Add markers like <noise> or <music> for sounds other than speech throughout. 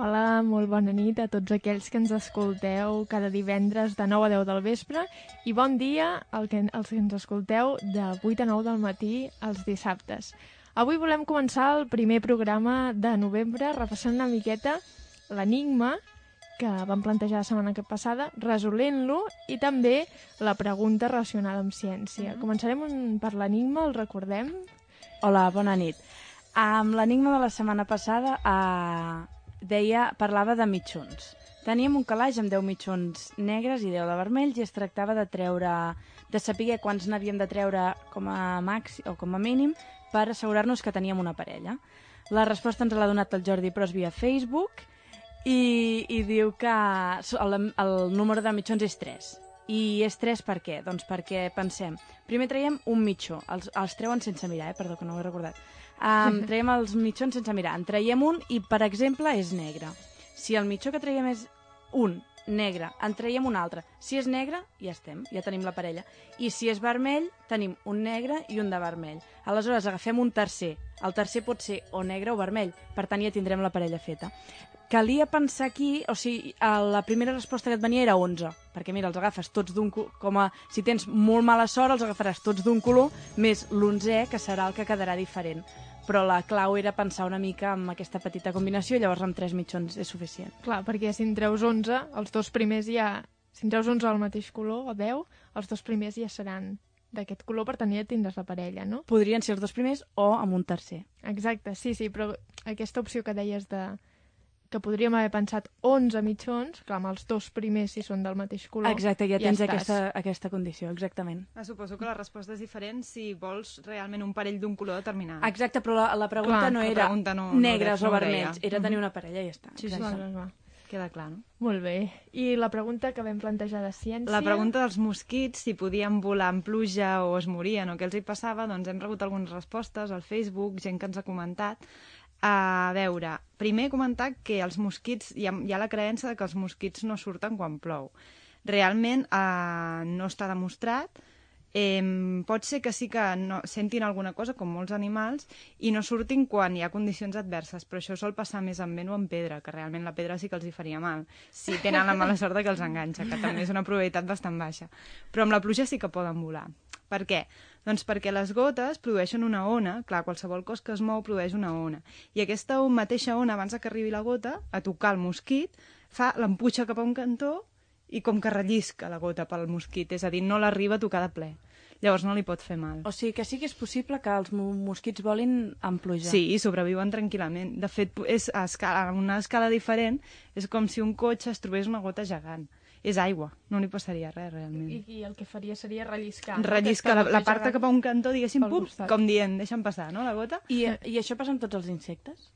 Hola, molt bona nit a tots aquells que ens escolteu cada divendres de 9 a 10 del vespre i bon dia al que, als que ens escolteu de 8 a 9 del matí els dissabtes. Avui volem començar el primer programa de novembre repassant una miqueta l'enigma que vam plantejar la setmana que passada, resolent-lo i també la pregunta relacionada amb ciència. Mm -hmm. Començarem un, per l'enigma, el recordem? Hola, bona nit. Amb l'enigma de la setmana passada eh, deia, parlava de mitjons. Teníem un calaix amb 10 mitjons negres i 10 de vermells i es tractava de treure de saber quants n'havíem de treure com a màxim o com a mínim per assegurar-nos que teníem una parella. La resposta ens l'ha donat el Jordi Pros via Facebook i, i diu que el, el número de mitjons és 3. I és 3 per què? Doncs perquè pensem, primer traiem un mitjó, els, els treuen sense mirar, eh? perdó que no ho he recordat. Um, traiem els mitjons sense mirar, en traiem un i, per exemple, és negre. Si el mitjó que traiem és un, negre, en traiem un altre. Si és negre, ja estem, ja tenim la parella. I si és vermell, tenim un negre i un de vermell. Aleshores, agafem un tercer. El tercer pot ser o negre o vermell, per tant ja tindrem la parella feta calia pensar aquí, o sigui, la primera resposta que et venia era 11, perquè mira, els agafes tots d'un com a, si tens molt mala sort, els agafaràs tots d'un color, més l'11, que serà el que quedarà diferent. Però la clau era pensar una mica amb aquesta petita combinació i llavors amb 3 mitjons és suficient. Clar, perquè si en treus 11, els dos primers ja... Si en treus 11 al mateix color, o 10, els dos primers ja seran d'aquest color, per tant ja tindràs la parella, no? Podrien ser els dos primers o amb un tercer. Exacte, sí, sí, però aquesta opció que deies de que podríem haver pensat 11 mitjons, clar, amb els dos primers si són del mateix color. Exacte, ja tens ja aquesta, aquesta condició, exactament. Ah, suposo que la resposta és diferent si vols realment un parell d'un color determinat. Exacte, però la, la pregunta clar, no era pregunta no, negres no o vermells, era tenir una parella i ja està. Sí, sí, sí. Va, Queda clar, no? Molt bé. I la pregunta que vam plantejar de ciència... La pregunta dels mosquits, si podien volar en pluja o es morien o què els hi passava, doncs hem rebut algunes respostes al Facebook, gent que ens ha comentat a veure, primer comentar que els mosquits, hi ha, hi ha la creença de que els mosquits no surten quan plou. Realment eh, no està demostrat, eh, pot ser que sí que no, sentin alguna cosa, com molts animals, i no surtin quan hi ha condicions adverses, però això sol passar més en vent o en pedra, que realment la pedra sí que els hi faria mal, si tenen la mala sort que els enganxa, que també és una probabilitat bastant baixa. Però amb la pluja sí que poden volar. Per què? Doncs perquè les gotes produeixen una ona, clar, qualsevol cos que es mou produeix una ona, i aquesta mateixa ona, abans que arribi la gota, a tocar el mosquit, fa l'empuixa cap a un cantó i com que rellisca la gota pel mosquit, és a dir, no l'arriba a tocar de ple. Llavors no li pot fer mal. O sigui que sí que és possible que els mosquits volin en pluja. Sí, i sobreviuen tranquil·lament. De fet, és a, escala, a una escala diferent, és com si un cotxe es trobés una gota gegant és aigua, no li passaria res, realment. I, i el que faria seria relliscar. Relliscar, la, la part cap a un cantó, diguéssim, pum, com dient, deixa'm passar, no?, la gota. I, I això passa amb tots els insectes?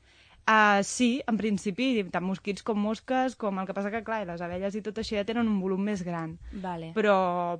Uh, sí, en principi, tant mosquits com mosques, com el que passa que, clar, les abelles i tot això ja tenen un volum més gran. Vale. Però,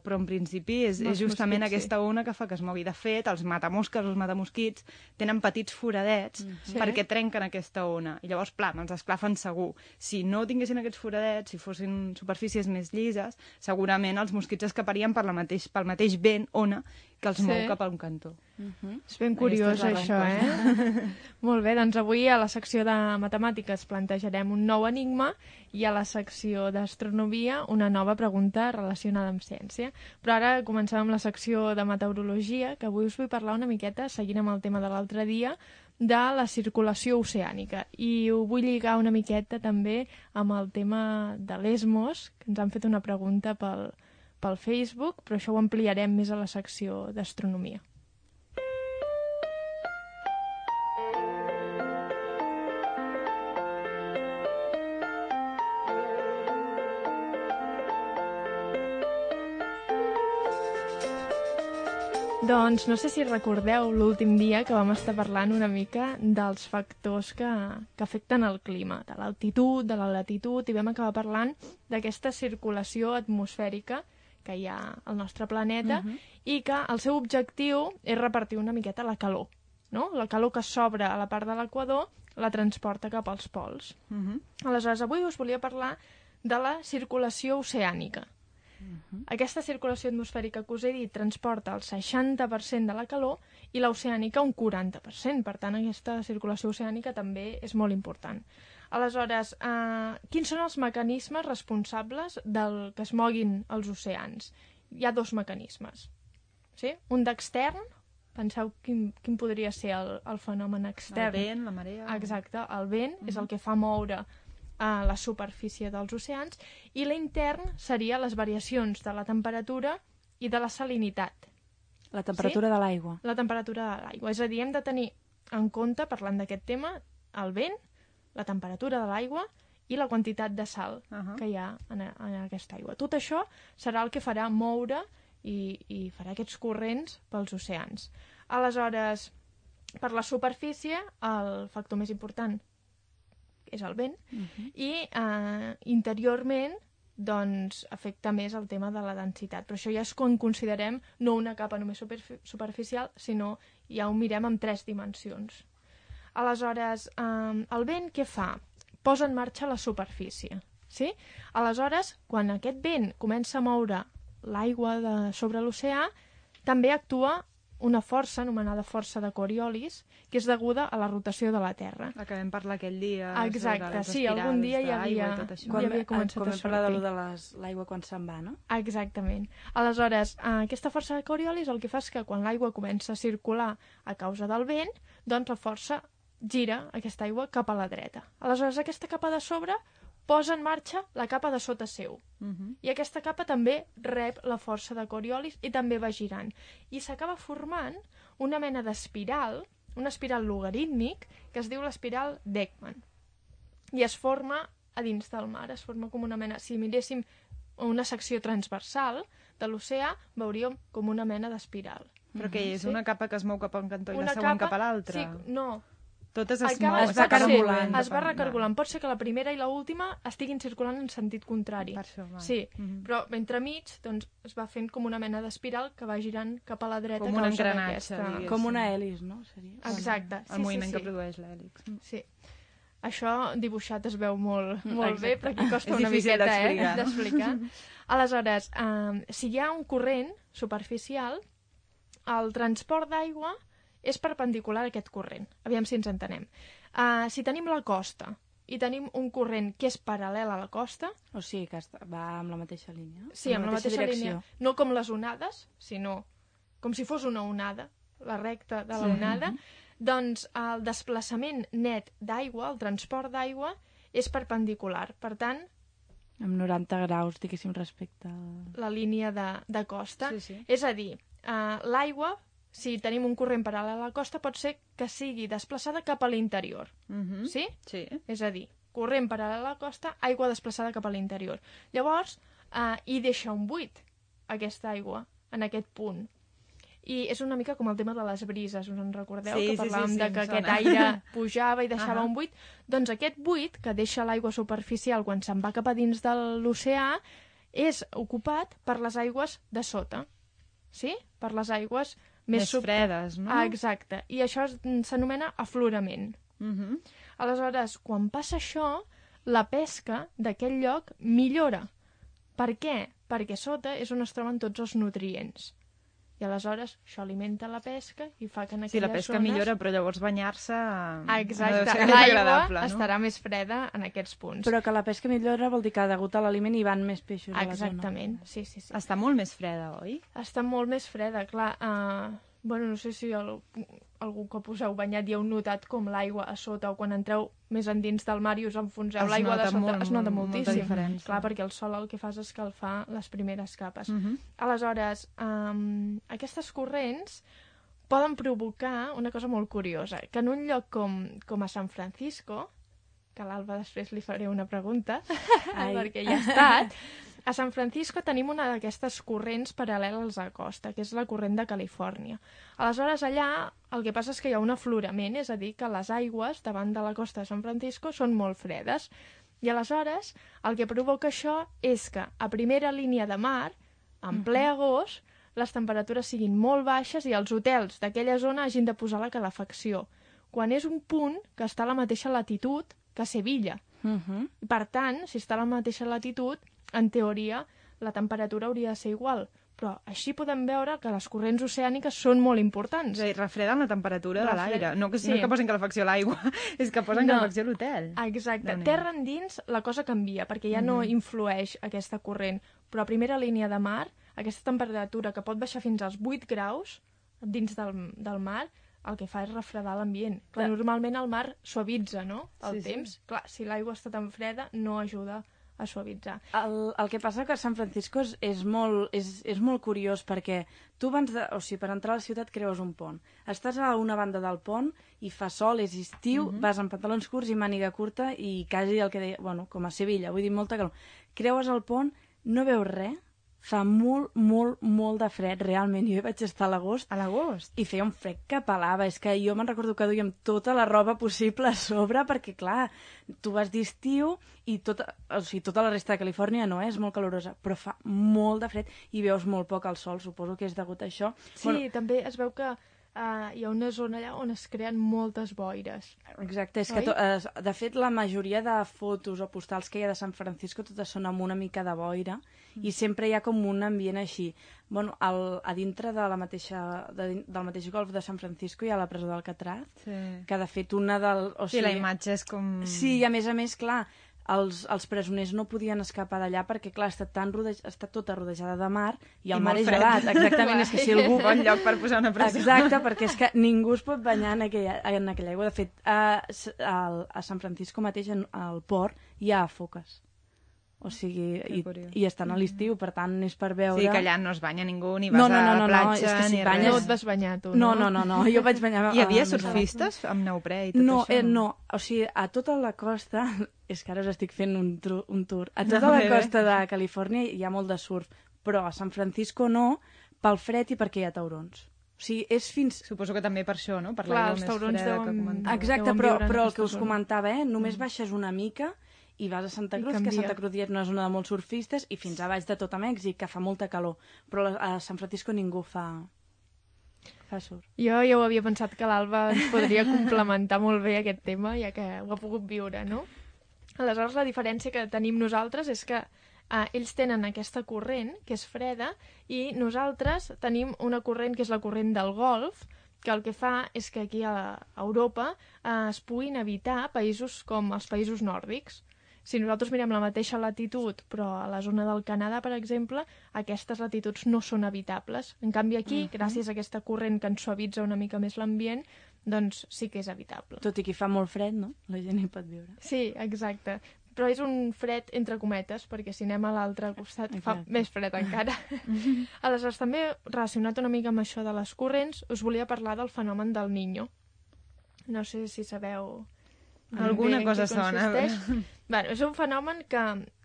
però en principi és, és justament mosquits, aquesta ona que fa que es mogui. De fet, els matamosques, els matamosquits, tenen petits foradets mm -hmm. perquè trenquen aquesta ona. I llavors, plam, els esclafen segur. Si no tinguessin aquests foradets, si fossin superfícies més llises, segurament els mosquits escaparien per la mateix, pel mateix vent, ona, que els sí. mou cap a un cantó. Uh mhm. -huh. És ben curiós, això, eh? <laughs> Molt bé, doncs avui a la secció de matemàtiques plantejarem un nou enigma i a la secció d'astronomia una nova pregunta relacionada amb ciència. Però ara comencem amb la secció de meteorologia, que avui us vull parlar una miqueta, seguint amb el tema de l'altre dia, de la circulació oceànica. I ho vull lligar una miqueta també amb el tema de l'Esmos, que ens han fet una pregunta pel, pel Facebook, però això ho ampliarem més a la secció d'astronomia. Doncs no sé si recordeu l'últim dia que vam estar parlant una mica dels factors que, que afecten el clima, de l'altitud, de la latitud, i vam acabar parlant d'aquesta circulació atmosfèrica que hi ha al nostre planeta uh mhm. -huh. i que el seu objectiu és repartir una miqueta la calor. No? La calor que s'obre a la part de l'equador la transporta cap als pols. Uh mhm. -huh. Aleshores, avui us volia parlar de la circulació oceànica. Uh mhm. -huh. Aquesta circulació atmosfèrica que us he dit transporta el 60% de la calor i l'oceànica un 40%. Per tant, aquesta circulació oceànica també és molt important. Aleshores, eh, quins són els mecanismes responsables del que es moguin els oceans? Hi ha dos mecanismes. Sí? Un d'extern, penseu quin, quin podria ser el, el fenomen El extern. vent, la marea... Exacte, el vent és el que fa moure a la superfície dels oceans i l'intern seria les variacions de la temperatura i de la salinitat, La temperatura de l'aigua. la temperatura de l'aigua. És a dir, hem de tenir en compte, parlant d'aquest tema, el vent, la temperatura de l'aigua i la quantitat de sal Ahà. que hi ha en, en aquesta aigua. Tot això serà el que farà moure i, i farà aquests corrents pels oceans. Aleshores, per la superfície, el factor més important és el vent, i eh, interiorment doncs afecta més el tema de la densitat. Però això ja és quan considerem no una capa només superfi superficial, sinó ja ho mirem en tres dimensions. Aleshores, eh, el vent què fa? Posa en marxa la superfície. Sí? Aleshores, quan aquest vent comença a moure l'aigua de sobre l'oceà, també actua una força anomenada força de Coriolis, que és deguda a la rotació de la Terra. La que vam parlar aquell dia. Exacte, sí, algun dia hi havia- d'aigua i tot això. Quan- havia començat quan a sortir. lo de les- l'aigua quan se'n va, no? Exactament. Aleshores, eh, aquesta força de Coriolis el que fa és que quan l'aigua comença a circular a causa del vent, doncs la força gira aquesta aigua cap a la dreta. Aleshores, aquesta capa de sobre posa en marxa la capa de sota seu. Mhm. I aquesta capa també rep la força de Coriolis i també va girant. I s'acaba formant una mena d'espiral, una espiral logarítmic, que es diu l'espiral d'Ekman. I es forma a dins del mar, es forma com una mena... Si miréssim una secció transversal de l'oceà, veuríem com una mena d'espiral. Però que és Sí. una capa que es mou cap a un cantó i Una la següent capa- cap a l'altre. Sí, no, Totes es, Acaba- es va s'acaben cargolant. movent es va recargolant. Pot ser que la primera i la última estiguin circulant en sentit contrari. Per això. Sí, Mhm. però entremig doncs, es va fent com una mena d'espiral que va girant cap a la dreta. Com a un engranatge, diguéssim. Com una hèlis, no? Seria. Exacte, El sí, moviment sí, que sí. produeix l'hèlix. Sí. Això dibuixat es veu molt, molt bé, Exacte. però aquí costa una difícil miqueta eh, d'explicar. d'explicar. Aleshores, eh, si hi ha un corrent superficial, el transport d'aigua és perpendicular a aquest corrent. Aviam si ens entenem. Uh, si tenim la costa i tenim un corrent que és paral·lel a la costa, O sigui que va amb la mateixa línia. sí, amb la mateixa, línia, no com les onades, sinó com si fos una onada, la recta de la Sí. onada, doncs el desplaçament net d'aigua, el transport d'aigua, és perpendicular. Per tant, Amb 90 graus, diguéssim, respecte al... la línia de, de costa. Sí, sí. És a dir, eh, l'aigua, si tenim un corrent paral·lel a la costa, pot ser que sigui desplaçada cap a l'interior. Mhm. Sí? Sí. És a dir, corrent paral·lel a la costa, aigua desplaçada cap a l'interior. Llavors, eh, hi deixa un buit, aquesta aigua, en aquest punt. I és una mica com el tema de les brises, us en recordeu? Sí, que sí, sí, parlàvem sí, de que aquest sona. aire <laughs> pujava i deixava Ahà. un buit. Doncs aquest buit, que deixa l'aigua superficial quan se'n va cap a dins de l'oceà, és ocupat per les aigües de sota. Sí? Per les aigües més, Més fredes, no? Ah, exacte. I això s'anomena aflorament. Mhm. Aleshores, quan passa això, la pesca d'aquell lloc millora. Per què? Perquè sota és on es troben tots els nutrients. I aleshores això alimenta la pesca i fa que en aquelles Sí, la pesca zones... millora, però llavors banyar-se... Ah, no deu Exacte, ser l'aigua no? estarà més freda en aquests punts. Però que la pesca millora vol dir que degut a l'aliment hi van més peixos a la zona. Exactament, sí, sí, sí. Està molt més freda, oi? Està molt més freda, clar. Uh, bueno, no sé si el, algun cop us heu banyat i heu notat com l'aigua a sota o quan entreu més endins del mar i us enfonseu l'aigua de sota, molt, es nota moltíssim. Clar, perquè el sol el que fa és escalfar les primeres capes. Mhm. Aleshores, um, aquestes corrents poden provocar una cosa molt curiosa, que en un lloc com, com a San Francisco, que a l'Alba després li faré una pregunta, <laughs> perquè ja ha estat, a San Francisco tenim una d'aquestes corrents paral·leles a la costa, que és la corrent de Califòrnia. Aleshores, allà el que passa és que hi ha un aflorament, és a dir, que les aigües davant de la costa de San Francisco són molt fredes. I aleshores, el que provoca això és que a primera línia de mar, en ple agost, les temperatures siguin molt baixes i els hotels d'aquella zona hagin de posar la calefacció, quan és un punt que està a la mateixa latitud que Sevilla. Uh -huh. Per tant, si està a la mateixa latitud, en teoria, la temperatura hauria de ser igual. però així podem veure que les corrents oceàniques són molt importants. És a dir, refreden la temperatura de Refred- l'aire. No, que, sí. no que posin calefacció a l'aigua, <laughs> és que posen No. calefacció a l'hotel. Exacte. Déu-n'hi-do. Terra endins la cosa canvia, perquè ja no influeix aquesta corrent. Però a primera línia de mar, aquesta temperatura que pot baixar fins als 8 graus dins del, del mar, el que fa és refredar l'ambient. Clar, normalment el mar suavitza, no?, el Sí, sí. temps. Clar, si l'aigua està tan freda, no ajuda a suavitzar. El, el que passa que a San Francisco és, és, molt, és, és molt curiós perquè tu abans de... O sigui, per entrar a la ciutat creues un pont. Estàs a una banda del pont i fa sol, és estiu, vas amb pantalons curts i màniga curta i quasi el que deia... Bueno, com a Sevilla, vull dir, molta calor. Creues el pont, no veus res, fa molt, molt, molt de fred, realment. Jo hi vaig estar a l'agost A l'agost. i feia un fred que pelava. És que jo me'n recordo que duíem tota la roba possible a sobre perquè, clar, tu vas d'estiu i tota, o sigui, tota la resta de Califòrnia no és molt calorosa, però fa molt de fred i veus molt poc el sol. Suposo que és degut a això. Sí, bueno, també es veu que uh, hi ha una zona allà on es creen moltes boires. Exacte, és que Oi? to, eh, de fet la majoria de fotos o postals que hi ha de San Francisco totes són amb una mica de boira i sempre hi ha com un ambient així. Bueno, al, a dintre de la mateixa, de, del mateix golf de San Francisco hi ha la presó d'Alcatraz, Sí. que de fet una del... O Sí, la imatge és com... Sí, i a més a més, clar, els, els presoners no podien escapar d'allà perquè, clar, està, tan rodeja, està tota rodejada de mar i el I mar és fred. gelat. Exactament, és que si algú... <laughs> Bon lloc per posar una presó. Exacte, perquè és que ningú es pot banyar en aquella, en aquella aigua. De fet, a, a, a San Francisco mateix, en, al port, hi ha foques. O sigui, i, i estan a l'estiu, per tant, és per veure... Sí, que allà no es banya ningú, ni vas No, no, no, a no, la no, platja, és que si ni banyes- No et vas banyar, tu, No, no, no, no, jo vaig banyar... <laughs> Hi havia surfistes amb neoprè i tot No, això? eh, no, o sigui, a tota la costa, <laughs> és que ara us estic fent un, tru, un tour, a tota No, la bé, bé. costa de Califòrnia hi ha molt de surf, però a San Francisco no, pel fred i perquè hi ha taurons. O sigui, és fins... Suposo que també per això, no? Per Clar, els més taurons deuen-. Exacte, deuen però, però el que us comentava, eh? Només baixes una mica i vas a Santa Cruz, que. Santa Cruz ja és una zona de molts surfistes, i fins a baix de tot a Mèxic, que fa molta calor. Però a San Francisco ningú fa, fa surf. Jo ja ho havia pensat que l'Alba ens podria complementar molt bé aquest tema, ja que ho ha pogut viure, no? Aleshores, la diferència que tenim nosaltres és que eh, ells tenen aquesta corrent, que és freda, i nosaltres tenim una corrent que és la corrent del Golf, que el que fa és que aquí a a Europa eh, es puguin evitar països com els països nòrdics. Si nosaltres mirem la mateixa latitud, però a la zona del Canadà, per exemple, aquestes latituds no són habitables. En canvi, aquí, gràcies a aquesta corrent que ens suavitza una mica més l'ambient, doncs sí que és habitable. Tot i que fa molt fred, no? La gent hi pot viure. Sí, exacte. Però és un fred entre cometes, perquè si anem a l'altre costat fa Exacte. més fred encara. <laughs> Aleshores, també relacionat una mica amb això de les corrents, us volia parlar del fenomen del Niño. No sé si sabeu... Alguna cosa sona. <laughs> Bueno, és un fenomen que,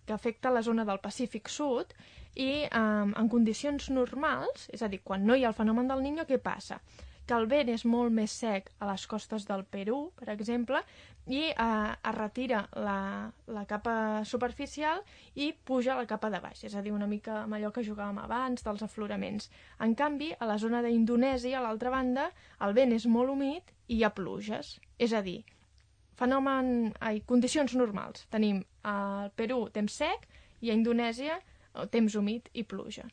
que afecta la zona del Pacífic Sud i um, en condicions normals, és a dir, quan no hi ha el fenomen del Niño, què passa? Que el vent és molt més sec a les costes del Perú, per exemple, i uh, es retira la, la capa superficial i puja la capa de baix, és a dir, una mica amb allò que jugàvem abans dels afloraments. En canvi, a la zona d'Indonèsia, a l'altra banda, el vent és molt humit i hi ha pluges. És a dir, fenomen, ai, condicions normals. Tenim al Perú temps sec i a Indonèsia eh, temps humit i pluja.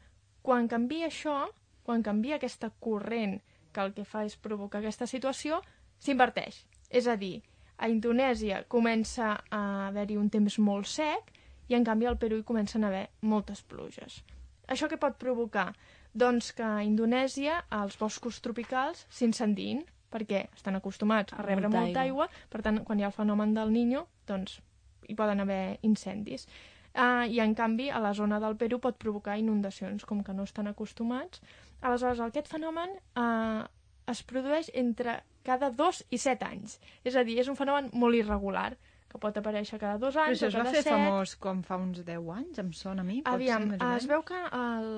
Quan canvia això, quan canvia aquesta corrent que el que fa és provocar aquesta situació, s'inverteix. És a dir, a Indonèsia comença a haver-hi un temps molt sec i en canvi al Perú hi comencen a haver moltes pluges. Això què pot provocar? Doncs que a Indonèsia els boscos tropicals s'incendin perquè estan acostumats a rebre molta molta aigua, per tant, quan hi ha el fenomen del Niño, doncs hi poden haver incendis. Uh, I, en canvi, a la zona del Perú pot provocar inundacions, com que no estan acostumats. Aleshores, aquest fenomen uh, es produeix entre cada dos i set anys. És a dir, és un fenomen molt irregular, que pot aparèixer cada dos Però anys això o es va cada fer set. famós com fa uns 10 anys, em sona a mi. Aviam, ser, es veu que el,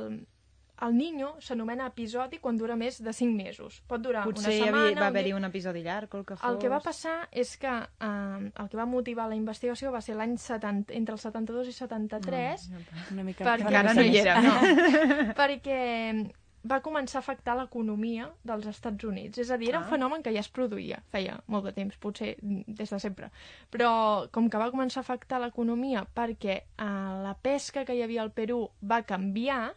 el Niño s'anomena episodi quan dura més de 5 mesos. Pot durar Potser hi una havia, setmana... va un haver-hi un episodi llarg o el que fos. El que va passar és que eh, el que va motivar la investigació va ser l'any 70, entre el 72 i 73, Una mica... Perquè- Encara no hi era, no? <laughs> perquè va començar a afectar l'economia dels Estats Units. És a dir, era un Ah. fenomen que ja es produïa, feia molt de temps, potser des de sempre. Però com que va començar a afectar l'economia perquè eh, la pesca que hi havia al Perú va canviar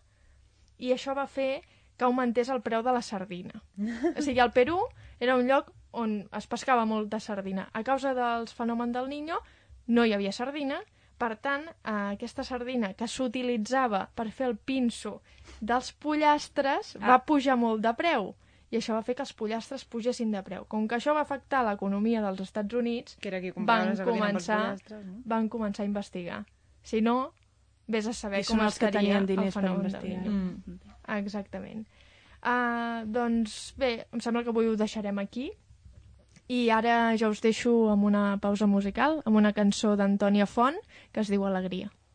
i això va fer que augmentés el preu de la sardina. <laughs> O sigui, el Perú era un lloc on es pescava molta sardina. A causa dels fenòmens del Niño no hi havia sardina, per tant, eh, aquesta sardina que s'utilitzava per fer el pinso dels pollastres Ah. va pujar molt de preu i això va fer que els pollastres pugessin de preu. Com que això va afectar l'economia dels Estats Units, Que era qui van començar, pollastres, no? van començar a investigar. Si no, vés a saber I com són els que tenien diners per investigar. Mm. Exactament. Uh, doncs bé, em sembla que avui ho deixarem aquí i ara ja us deixo amb una pausa musical, amb una cançó d'Antònia Font que es diu Alegria.